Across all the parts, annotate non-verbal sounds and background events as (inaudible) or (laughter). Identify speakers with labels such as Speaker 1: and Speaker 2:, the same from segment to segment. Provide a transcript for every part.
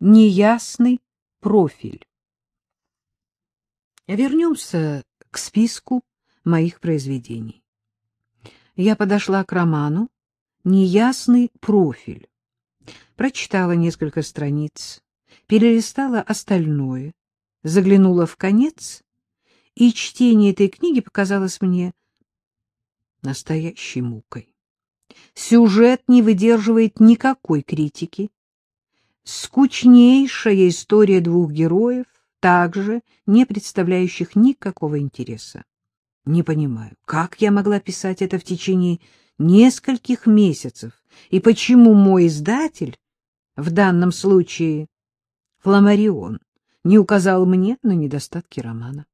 Speaker 1: неясный профиль. Вернемся к списку моих произведений. Я подошла к роману «Неясный профиль». Прочитала несколько страниц, перелистала остальное, заглянула в конец, и чтение этой книги показалось мне настоящей мукой. Сюжет не выдерживает никакой критики. Скучнейшая история двух героев, также не представляющих никакого интереса. Не понимаю, как я могла писать это в течение нескольких месяцев, и почему мой издатель, в данном случае Фламарион, не указал мне на недостатки романа.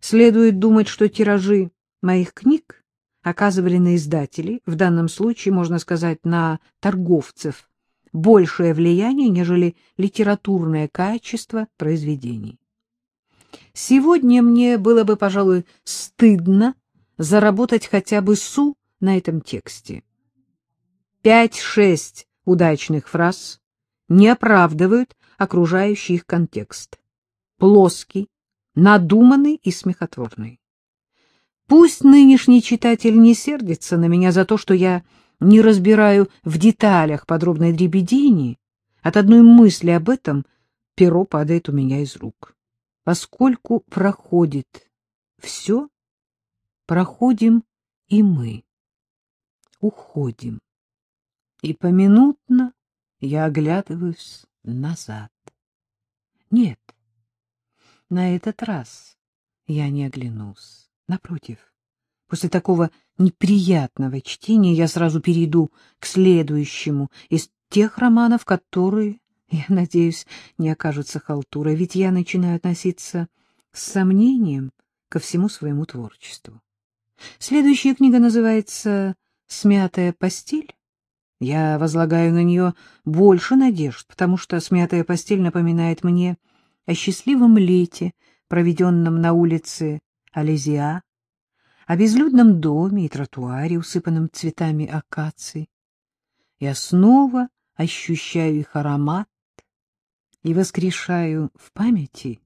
Speaker 1: Следует думать, что тиражи моих книг оказывали на издателей, в данном случае, можно сказать, на торговцев, большее влияние, нежели литературное качество произведений. Сегодня мне было бы, пожалуй, стыдно заработать хотя бы су на этом тексте. Пять-шесть удачных фраз не оправдывают окружающий их контекст. Плоский, надуманный и смехотворный. Пусть нынешний читатель не сердится на меня за то, что я не разбираю в деталях подробной дребедени, от одной мысли об этом перо падает у меня из рук. Поскольку проходит все, проходим и мы. Уходим. И поминутно я оглядываюсь назад. Нет, на этот раз я не оглянулся. Напротив, после такого неприятного чтения я сразу перейду к следующему из тех романов, которые, (laughs) я надеюсь, не окажутся халтурой, ведь я начинаю относиться с сомнением ко всему своему творчеству. Следующая книга называется «Смятая постель». Я возлагаю на нее больше надежд, потому что смятая постель напоминает мне о счастливом лете, проведенном на улице Алезиа, о безлюдном доме и тротуаре, усыпанном цветами акации. Я снова ощущаю их аромат и воскрешаю в памяти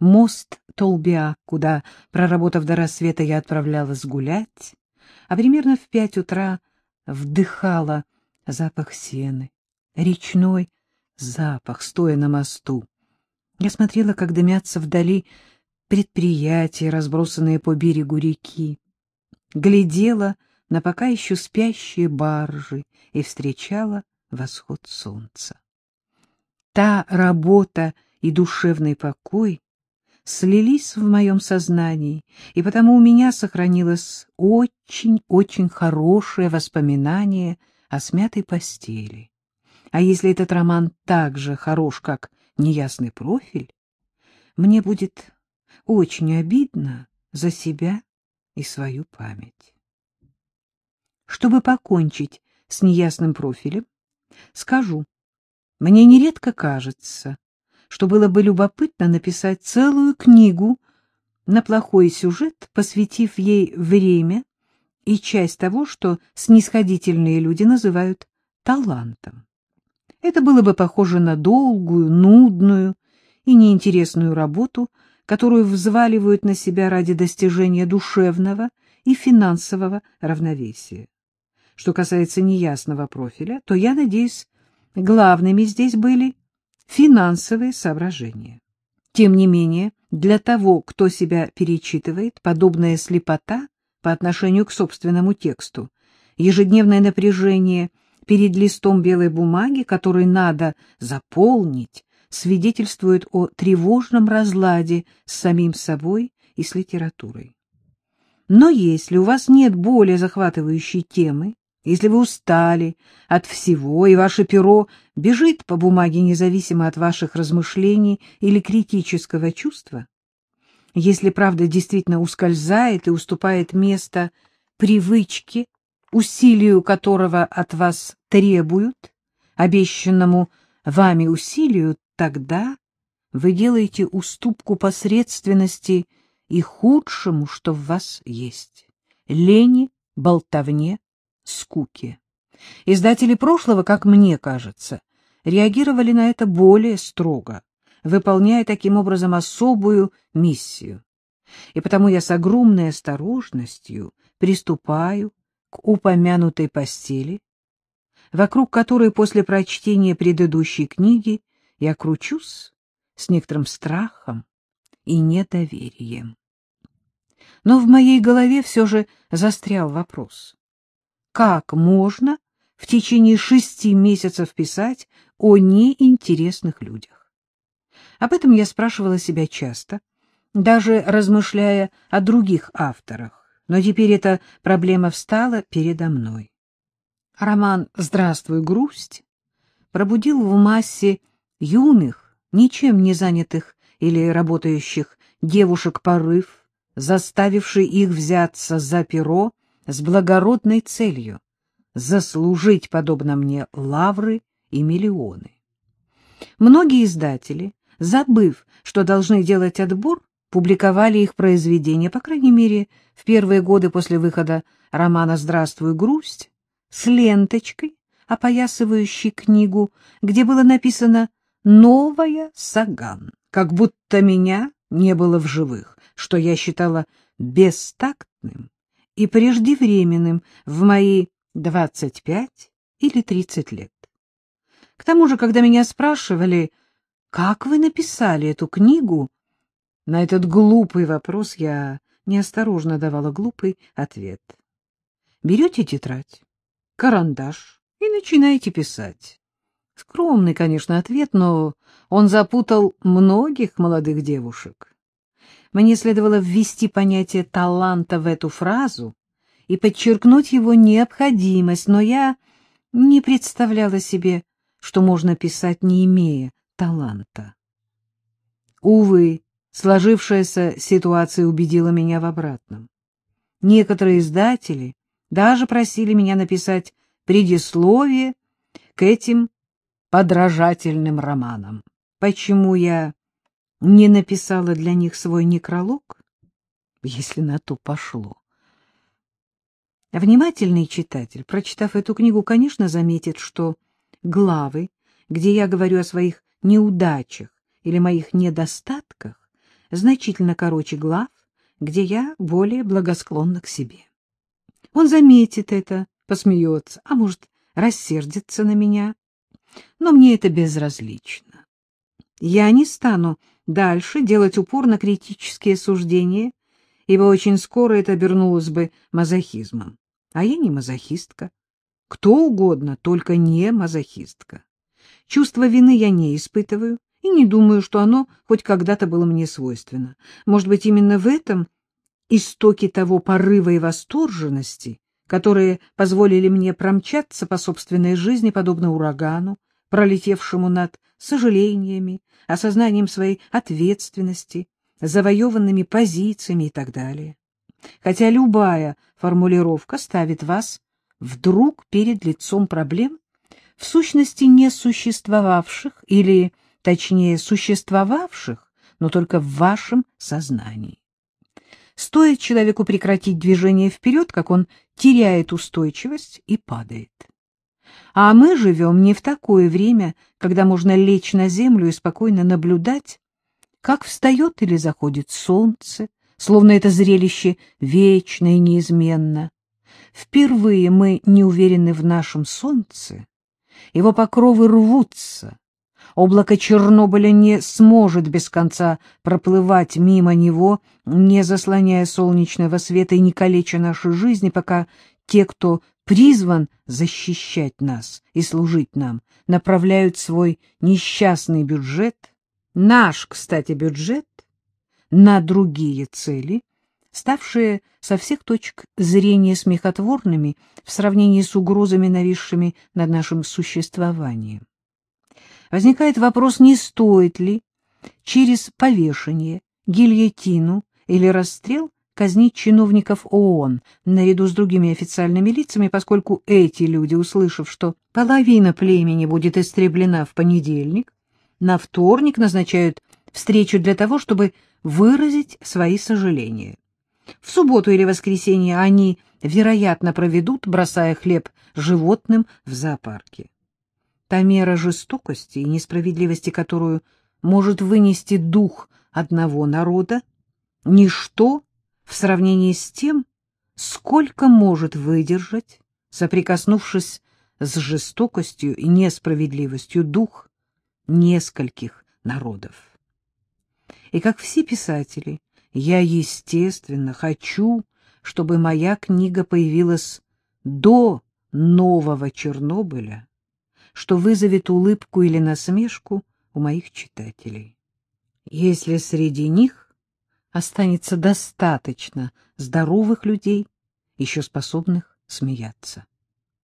Speaker 1: мост Толбиа, куда, проработав до рассвета, я отправлялась гулять, а примерно в пять утра вдыхала запах сены, речной запах, стоя на мосту. Я смотрела, как дымятся вдали предприятия, разбросанные по берегу реки, глядела на пока еще спящие баржи и встречала восход солнца. Та работа и душевный покой слились в моем сознании, и потому у меня сохранилось очень-очень хорошее воспоминание о смятой постели. А если этот роман так же хорош, как неясный профиль, мне будет очень обидно за себя и свою память. Чтобы покончить с неясным профилем, скажу, мне нередко кажется, что было бы любопытно написать целую книгу на плохой сюжет, посвятив ей время и часть того, что снисходительные люди называют талантом. Это было бы похоже на долгую, нудную и неинтересную работу, которую взваливают на себя ради достижения душевного и финансового равновесия. Что касается неясного профиля, то, я надеюсь, главными здесь были финансовые соображения. Тем не менее, для того, кто себя перечитывает, подобная слепота по отношению к собственному тексту, ежедневное напряжение перед листом белой бумаги, который надо заполнить, свидетельствует о тревожном разладе с самим собой и с литературой. Но если у вас нет более захватывающей темы, если вы устали от всего, и ваше перо бежит по бумаге независимо от ваших размышлений или критического чувства, если правда действительно ускользает и уступает место привычке, усилию которого от вас требуют, обещанному вами усилию, тогда вы делаете уступку посредственности и худшему, что в вас есть — лени, болтовне, скуке. Издатели прошлого, как мне кажется, реагировали на это более строго, выполняя таким образом особую миссию. И потому я с огромной осторожностью приступаю к упомянутой постели, вокруг которой после прочтения предыдущей книги я кручусь с некоторым страхом и недоверием. Но в моей голове все же застрял вопрос. Как можно в течение шести месяцев писать о неинтересных людях? Об этом я спрашивала себя часто, даже размышляя о других авторах, но теперь эта проблема встала передо мной. Роман «Здравствуй, грусть» пробудил в массе юных, ничем не занятых или работающих девушек порыв, заставивший их взяться за перо с благородной целью — заслужить, подобно мне, лавры и миллионы. Многие издатели, забыв, что должны делать отбор, публиковали их произведения, по крайней мере, в первые годы после выхода романа «Здравствуй, грусть», с ленточкой, опоясывающей книгу, где было написано «Новая Саган», как будто меня не было в живых, что я считала бестактным и преждевременным в мои двадцать пять или тридцать лет. К тому же, когда меня спрашивали, как вы написали эту книгу, на этот глупый вопрос я неосторожно давала глупый ответ. Берете тетрадь, карандаш и начинаете писать. Скромный, конечно, ответ, но он запутал многих молодых девушек. Мне следовало ввести понятие таланта в эту фразу и подчеркнуть его необходимость, но я не представляла себе, что можно писать, не имея таланта. Увы, Сложившаяся ситуация убедила меня в обратном. Некоторые издатели даже просили меня написать предисловие к этим подражательным романам. Почему я не написала для них свой некролог, если на то пошло? Внимательный читатель, прочитав эту книгу, конечно, заметит, что главы, где я говорю о своих неудачах или моих недостатках, значительно короче глав, где я более благосклонна к себе. Он заметит это, посмеется, а может, рассердится на меня, но мне это безразлично. Я не стану дальше делать упор на критические суждения, ибо очень скоро это обернулось бы мазохизмом. А я не мазохистка. Кто угодно, только не мазохистка. Чувство вины я не испытываю, и не думаю, что оно хоть когда-то было мне свойственно. Может быть, именно в этом истоки того порыва и восторженности, которые позволили мне промчаться по собственной жизни, подобно урагану, пролетевшему над сожалениями, осознанием своей ответственности, завоеванными позициями и так далее. Хотя любая формулировка ставит вас вдруг перед лицом проблем, в сущности не существовавших или точнее существовавших, но только в вашем сознании. Стоит человеку прекратить движение вперед, как он теряет устойчивость и падает. А мы живем не в такое время, когда можно лечь на землю и спокойно наблюдать, как встает или заходит солнце, словно это зрелище вечно и неизменно. Впервые мы не уверены в нашем солнце, его покровы рвутся, Облако Чернобыля не сможет без конца проплывать мимо него, не заслоняя солнечного света и не калеча нашей жизни, пока те, кто призван защищать нас и служить нам, направляют свой несчастный бюджет, наш, кстати, бюджет, на другие цели, ставшие со всех точек зрения смехотворными в сравнении с угрозами, нависшими над нашим существованием возникает вопрос, не стоит ли через повешение, гильотину или расстрел казнить чиновников ООН наряду с другими официальными лицами, поскольку эти люди, услышав, что половина племени будет истреблена в понедельник, на вторник назначают встречу для того, чтобы выразить свои сожаления. В субботу или воскресенье они, вероятно, проведут, бросая хлеб животным в зоопарке. Та мера жестокости и несправедливости, которую может вынести дух одного народа, ничто в сравнении с тем, сколько может выдержать, соприкоснувшись с жестокостью и несправедливостью дух нескольких народов. И как все писатели, я, естественно, хочу, чтобы моя книга появилась до нового Чернобыля, что вызовет улыбку или насмешку у моих читателей. Если среди них останется достаточно здоровых людей, еще способных смеяться.